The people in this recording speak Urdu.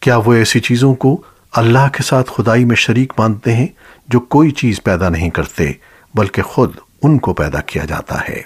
کیا وہ ایسی چیزوں کو اللہ کے ساتھ خدائی میں شریک مانتے ہیں جو کوئی چیز پیدا نہیں کرتے، بلکہ خود ان کو پیدا کیا جاتا ہے۔